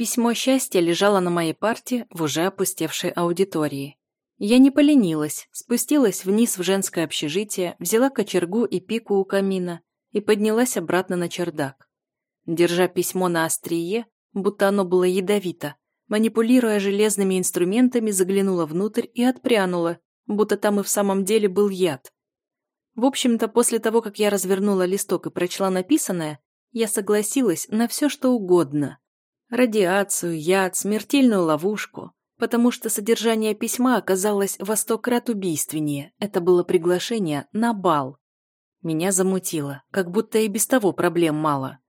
Письмо счастья лежало на моей парте в уже опустевшей аудитории. Я не поленилась, спустилась вниз в женское общежитие, взяла кочергу и пику у камина и поднялась обратно на чердак. Держа письмо на острие, будто оно было ядовито, манипулируя железными инструментами, заглянула внутрь и отпрянула, будто там и в самом деле был яд. В общем-то, после того, как я развернула листок и прочла написанное, я согласилась на все, что угодно. Радиацию, яд, смертельную ловушку, потому что содержание письма оказалось во сто крат убийственнее. Это было приглашение на бал. Меня замутило, как будто и без того проблем мало.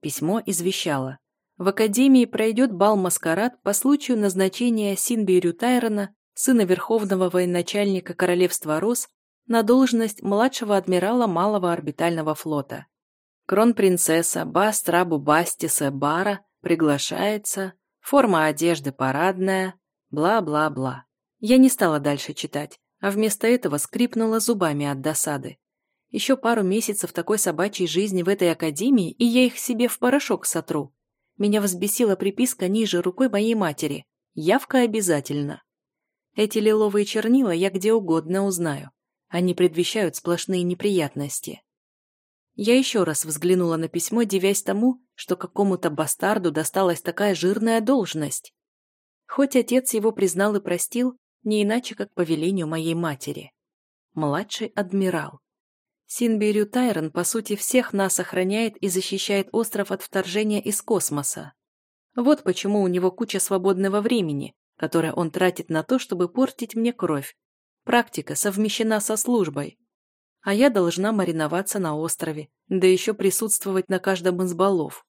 Письмо извещало. В Академии пройдет бал-маскарад по случаю назначения Синбирю Тайрона, сына Верховного военачальника Королевства Рос, на должность младшего адмирала Малого орбитального флота. Кронпринцесса Бастрабу Бастиса Бара приглашается, форма одежды парадная, бла-бла-бла. Я не стала дальше читать, а вместо этого скрипнула зубами от досады. Еще пару месяцев такой собачьей жизни в этой академии, и я их себе в порошок сотру. Меня взбесила приписка ниже рукой моей матери. Явка обязательно. Эти лиловые чернила я где угодно узнаю. Они предвещают сплошные неприятности. Я еще раз взглянула на письмо, девясь тому, что какому-то бастарду досталась такая жирная должность. Хоть отец его признал и простил, не иначе, как по велению моей матери. Младший адмирал. Синбирю Тайрон, по сути, всех нас охраняет и защищает остров от вторжения из космоса. Вот почему у него куча свободного времени, которое он тратит на то, чтобы портить мне кровь. Практика совмещена со службой а я должна мариноваться на острове, да еще присутствовать на каждом из балов.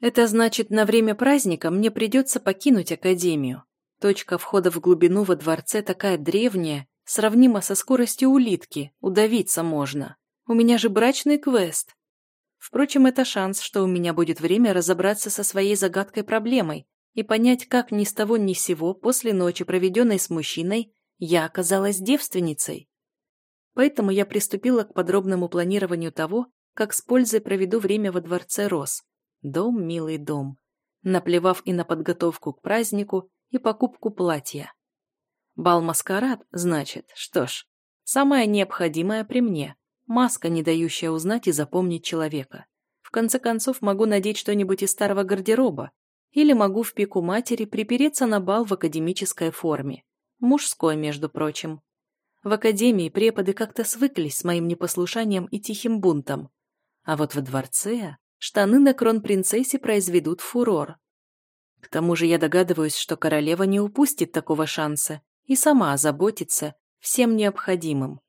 Это значит, на время праздника мне придется покинуть академию. Точка входа в глубину во дворце такая древняя, сравнима со скоростью улитки, удавиться можно. У меня же брачный квест. Впрочем, это шанс, что у меня будет время разобраться со своей загадкой проблемой и понять, как ни с того ни с сего после ночи, проведенной с мужчиной, я оказалась девственницей. Поэтому я приступила к подробному планированию того, как с пользой проведу время во дворце Рос. Дом, милый дом. Наплевав и на подготовку к празднику, и покупку платья. Бал-маскарад, значит, что ж, самое необходимое при мне. Маска, не дающая узнать и запомнить человека. В конце концов, могу надеть что-нибудь из старого гардероба. Или могу в пику матери припереться на бал в академической форме. Мужской, между прочим. В академии преподы как-то свыклись с моим непослушанием и тихим бунтом. А вот во дворце штаны на кронпринцессе произведут фурор. К тому же я догадываюсь, что королева не упустит такого шанса и сама озаботится всем необходимым.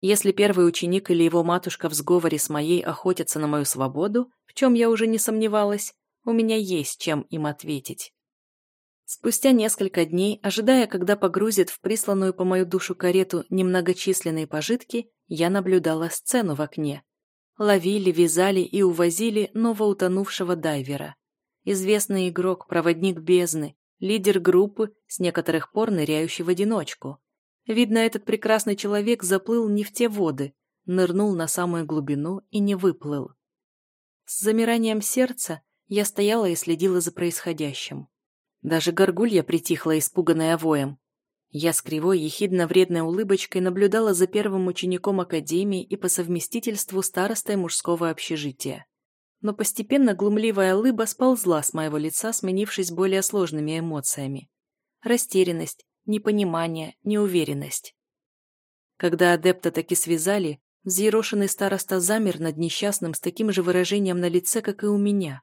Если первый ученик или его матушка в сговоре с моей охотятся на мою свободу, в чем я уже не сомневалась, у меня есть чем им ответить. Спустя несколько дней, ожидая, когда погрузят в присланную по мою душу карету немногочисленные пожитки, я наблюдала сцену в окне. Ловили, вязали и увозили новоутонувшего дайвера. Известный игрок, проводник бездны, лидер группы, с некоторых пор ныряющий в одиночку. Видно, этот прекрасный человек заплыл не в те воды, нырнул на самую глубину и не выплыл. С замиранием сердца я стояла и следила за происходящим. Даже горгулья притихла, испуганная воем. Я с кривой, ехидно-вредной улыбочкой наблюдала за первым учеником академии и по совместительству старостой мужского общежития. Но постепенно глумливая улыба сползла с моего лица, сменившись более сложными эмоциями. Растерянность, непонимание, неуверенность. Когда адепта таки связали, взъерошенный староста замер над несчастным с таким же выражением на лице, как и у меня.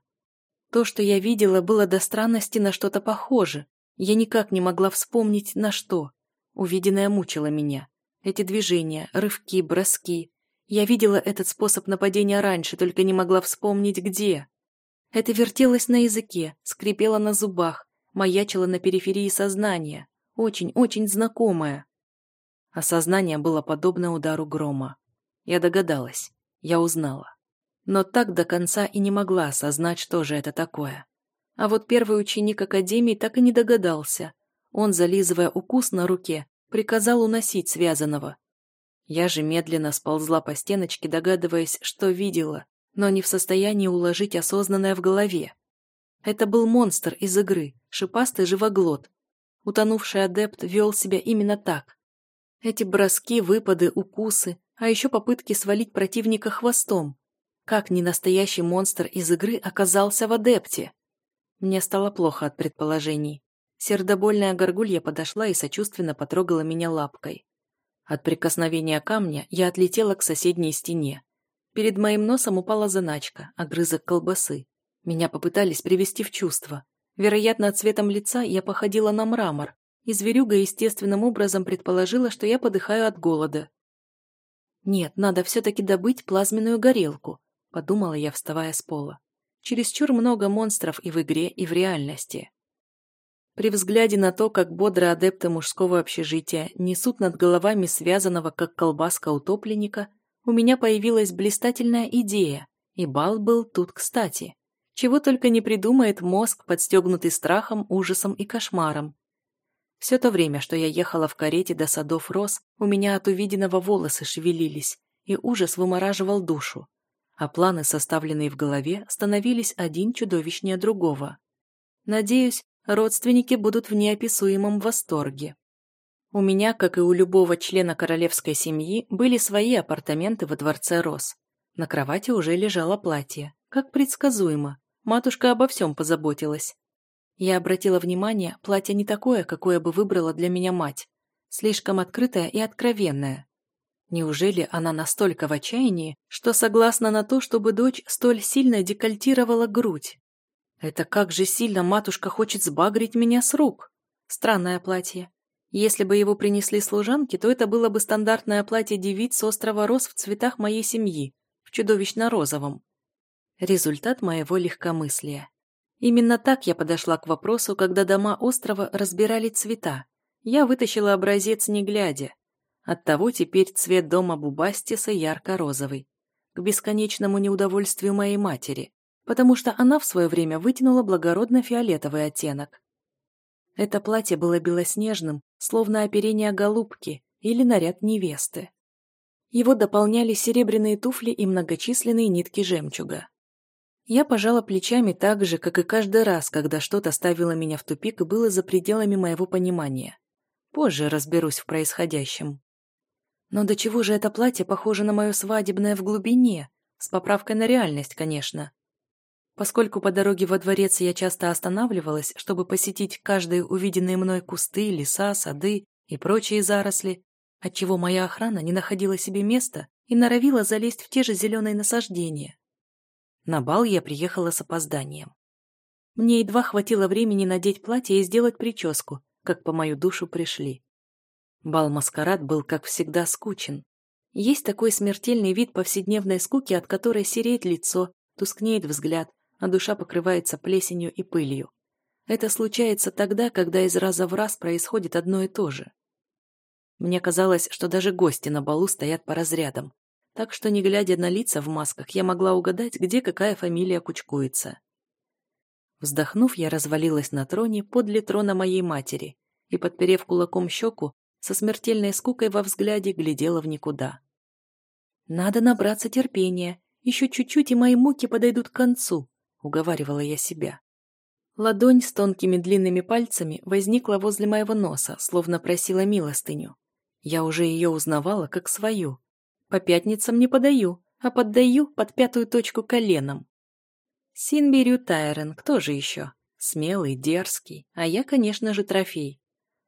То, что я видела, было до странности на что-то похоже. Я никак не могла вспомнить, на что. Увиденное мучило меня. Эти движения, рывки, броски. Я видела этот способ нападения раньше, только не могла вспомнить, где. Это вертелось на языке, скрипело на зубах, маячило на периферии сознания. Очень-очень знакомое. Осознание было подобно удару грома. Я догадалась. Я узнала но так до конца и не могла осознать, что же это такое. А вот первый ученик Академии так и не догадался. Он, зализывая укус на руке, приказал уносить связанного. Я же медленно сползла по стеночке, догадываясь, что видела, но не в состоянии уложить осознанное в голове. Это был монстр из игры, шипастый живоглот. Утонувший адепт вел себя именно так. Эти броски, выпады, укусы, а еще попытки свалить противника хвостом. Как ненастоящий монстр из игры оказался в адепте? Мне стало плохо от предположений. Сердобольная горгулья подошла и сочувственно потрогала меня лапкой. От прикосновения камня я отлетела к соседней стене. Перед моим носом упала заначка, огрызок колбасы. Меня попытались привести в чувство. Вероятно, цветом лица я походила на мрамор, и зверюга естественным образом предположила, что я подыхаю от голода. «Нет, надо все-таки добыть плазменную горелку», — подумала я, вставая с пола. Чересчур много монстров и в игре, и в реальности. При взгляде на то, как бодро адепты мужского общежития несут над головами связанного, как колбаска утопленника, у меня появилась блистательная идея, и бал был тут кстати. Чего только не придумает мозг, подстегнутый страхом, ужасом и кошмаром. Все то время, что я ехала в карете до садов роз, у меня от увиденного волосы шевелились, и ужас вымораживал душу. А планы, составленные в голове, становились один чудовищнее другого. Надеюсь, родственники будут в неописуемом восторге. У меня, как и у любого члена королевской семьи, были свои апартаменты во дворце Рос. На кровати уже лежало платье, как предсказуемо. Матушка обо всем позаботилась. Я обратила внимание, платье не такое, какое бы выбрала для меня мать. Слишком открытое и откровенное. Неужели она настолько в отчаянии, что согласна на то, чтобы дочь столь сильно декольтировала грудь? Это как же сильно матушка хочет сбагрить меня с рук. Странное платье. Если бы его принесли служанки, то это было бы стандартное платье девиц с острова Рос в цветах моей семьи, в чудовищно-розовом. Результат моего легкомыслия. Именно так я подошла к вопросу, когда дома острова разбирали цвета. Я вытащила образец не глядя. Оттого теперь цвет дома Бубастиса ярко-розовый. К бесконечному неудовольствию моей матери потому что она в свое время вытянула благородно-фиолетовый оттенок. Это платье было белоснежным, словно оперение голубки или наряд невесты. Его дополняли серебряные туфли и многочисленные нитки жемчуга. Я пожала плечами так же, как и каждый раз, когда что-то ставило меня в тупик и было за пределами моего понимания. Позже разберусь в происходящем. Но до чего же это платье похоже на мое свадебное в глубине, с поправкой на реальность, конечно. Поскольку по дороге во дворец я часто останавливалась, чтобы посетить каждые увиденные мной кусты, леса, сады и прочие заросли, отчего моя охрана не находила себе места и норовила залезть в те же зеленые насаждения. На бал я приехала с опозданием. Мне едва хватило времени надеть платье и сделать прическу, как по мою душу пришли. Бал-маскарад был, как всегда, скучен. Есть такой смертельный вид повседневной скуки, от которой сереет лицо, тускнеет взгляд, а душа покрывается плесенью и пылью. Это случается тогда, когда из раза в раз происходит одно и то же. Мне казалось, что даже гости на балу стоят по разрядам, так что, не глядя на лица в масках, я могла угадать, где какая фамилия кучкуется. Вздохнув, я развалилась на троне подле трона моей матери и, подперев кулаком щеку, со смертельной скукой во взгляде глядела в никуда. «Надо набраться терпения, еще чуть-чуть, и мои муки подойдут к концу», — уговаривала я себя. Ладонь с тонкими длинными пальцами возникла возле моего носа, словно просила милостыню. Я уже ее узнавала как свою. По пятницам не подаю, а поддаю под пятую точку коленом. Синбирю Тайрен, кто же еще? Смелый, дерзкий, а я, конечно же, трофей.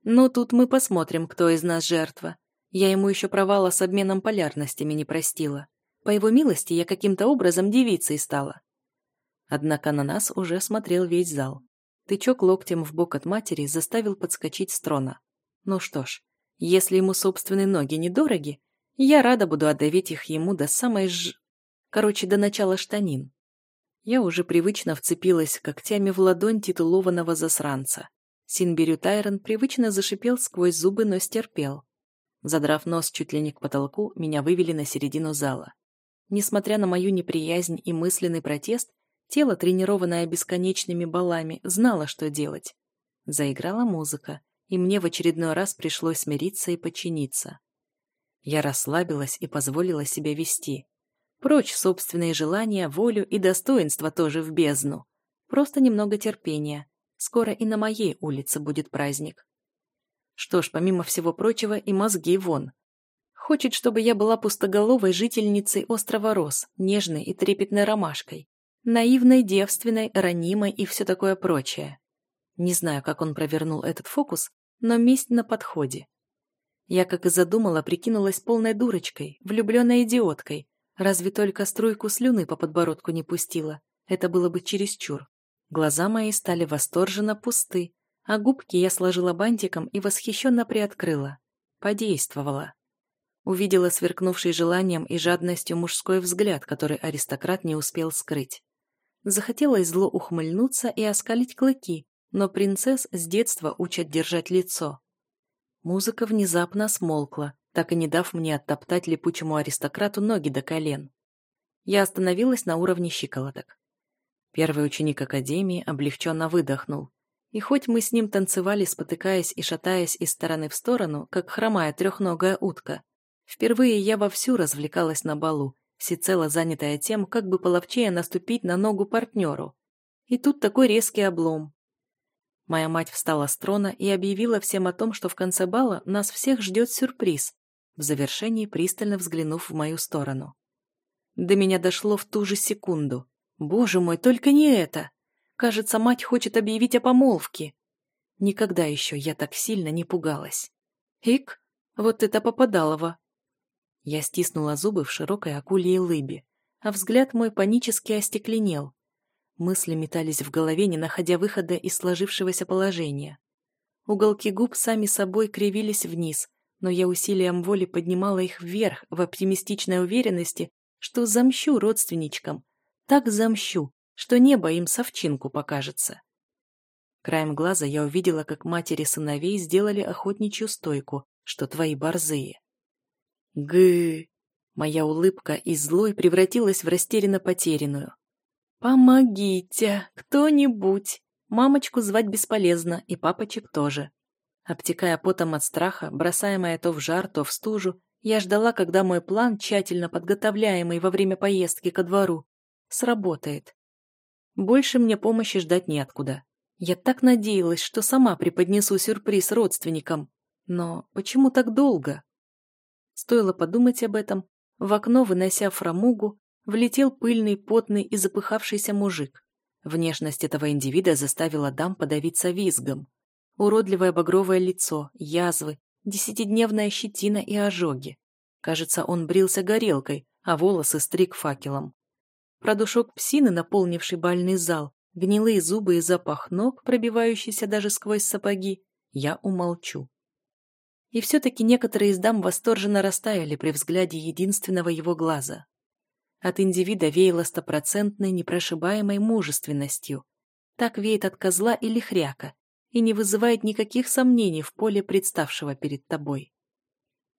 Но тут мы посмотрим, кто из нас жертва. Я ему еще провала с обменом полярностями не простила. По его милости я каким-то образом девицей стала. Однако на нас уже смотрел весь зал. Тычок локтем в бок от матери заставил подскочить с трона. Ну что ж, если ему собственные ноги недороги, я рада буду отдавить их ему до самой ж... Короче, до начала штанин. Я уже привычно вцепилась когтями в ладонь титулованного засранца. Синбирю Тайрон привычно зашипел сквозь зубы, но стерпел. Задрав нос чуть ли не к потолку, меня вывели на середину зала. Несмотря на мою неприязнь и мысленный протест, Тело, тренированное бесконечными балами, знало, что делать. Заиграла музыка, и мне в очередной раз пришлось смириться и подчиниться. Я расслабилась и позволила себя вести. Прочь собственные желания, волю и достоинство тоже в бездну. просто немного терпения. Скоро и на моей улице будет праздник. Что ж, помимо всего прочего, и мозги вон. Хочет, чтобы я была пустоголовой жительницей острова Рос, нежной и трепетной ромашкой, наивной, девственной, ранимой и все такое прочее. Не знаю, как он провернул этот фокус, но месть на подходе. Я, как и задумала, прикинулась полной дурочкой, влюбленной идиоткой. Разве только струйку слюны по подбородку не пустила. Это было бы чересчур. Глаза мои стали восторженно пусты, а губки я сложила бантиком и восхищенно приоткрыла. Подействовала. Увидела сверкнувший желанием и жадностью мужской взгляд, который аристократ не успел скрыть. Захотелось зло ухмыльнуться и оскалить клыки, но принцесс с детства учат держать лицо. Музыка внезапно смолкла, так и не дав мне оттоптать липучему аристократу ноги до колен. Я остановилась на уровне щиколоток. Первый ученик академии облегченно выдохнул. И хоть мы с ним танцевали, спотыкаясь и шатаясь из стороны в сторону, как хромая трехногая утка, впервые я вовсю развлекалась на балу, всецело занятая тем, как бы половчее наступить на ногу партнеру. И тут такой резкий облом. Моя мать встала с трона и объявила всем о том, что в конце бала нас всех ждет сюрприз, в завершении пристально взглянув в мою сторону. До меня дошло в ту же секунду. Боже мой, только не это! Кажется, мать хочет объявить о помолвке. Никогда еще я так сильно не пугалась. Ик, вот это попадалово. Я стиснула зубы в широкой акульей лыбе, а взгляд мой панически остекленел. Мысли метались в голове, не находя выхода из сложившегося положения. Уголки губ сами собой кривились вниз, но я усилием воли поднимала их вверх в оптимистичной уверенности, что замщу родственничкам. Так замщу, что небо им совчинку покажется. Краем глаза я увидела, как матери сыновей сделали охотничью стойку, что твои борзые. Гы! Моя улыбка из злой превратилась в растерянно потерянную. «Помогите! Кто-нибудь! Мамочку звать бесполезно, и папочек тоже». Обтекая потом от страха, бросаемая то в жар, то в стужу, я ждала, когда мой план, тщательно подготовляемый во время поездки ко двору, сработает. Больше мне помощи ждать неоткуда. Я так надеялась, что сама преподнесу сюрприз родственникам. Но почему так долго? Стоило подумать об этом, в окно, вынося фрамугу, влетел пыльный, потный и запыхавшийся мужик. Внешность этого индивида заставила дам подавиться визгом. Уродливое багровое лицо, язвы, десятидневная щетина и ожоги. Кажется, он брился горелкой, а волосы стриг факелом. Продушок псины, наполнивший бальный зал, гнилые зубы и запах ног, пробивающийся даже сквозь сапоги, я умолчу. И все-таки некоторые из дам восторженно растаяли при взгляде единственного его глаза. От индивида веяло стопроцентной непрошибаемой мужественностью. Так веет от козла или хряка и не вызывает никаких сомнений в поле представшего перед тобой.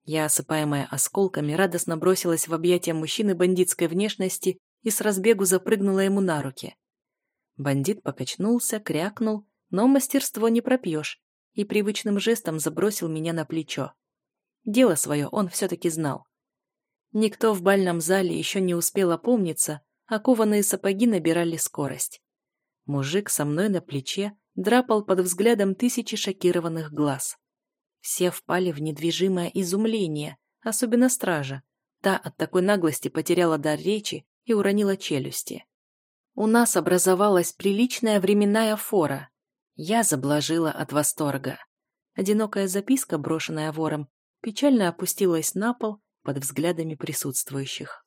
Я, осыпаемая осколками, радостно бросилась в объятия мужчины бандитской внешности и с разбегу запрыгнула ему на руки. Бандит покачнулся, крякнул, но мастерство не пропьешь, и привычным жестом забросил меня на плечо. Дело свое он все-таки знал. Никто в бальном зале еще не успел опомниться, а кованые сапоги набирали скорость. Мужик со мной на плече драпал под взглядом тысячи шокированных глаз. Все впали в недвижимое изумление, особенно стража. Та от такой наглости потеряла дар речи и уронила челюсти. У нас образовалась приличная временная фора. Я заблажила от восторга. Одинокая записка, брошенная вором, печально опустилась на пол под взглядами присутствующих.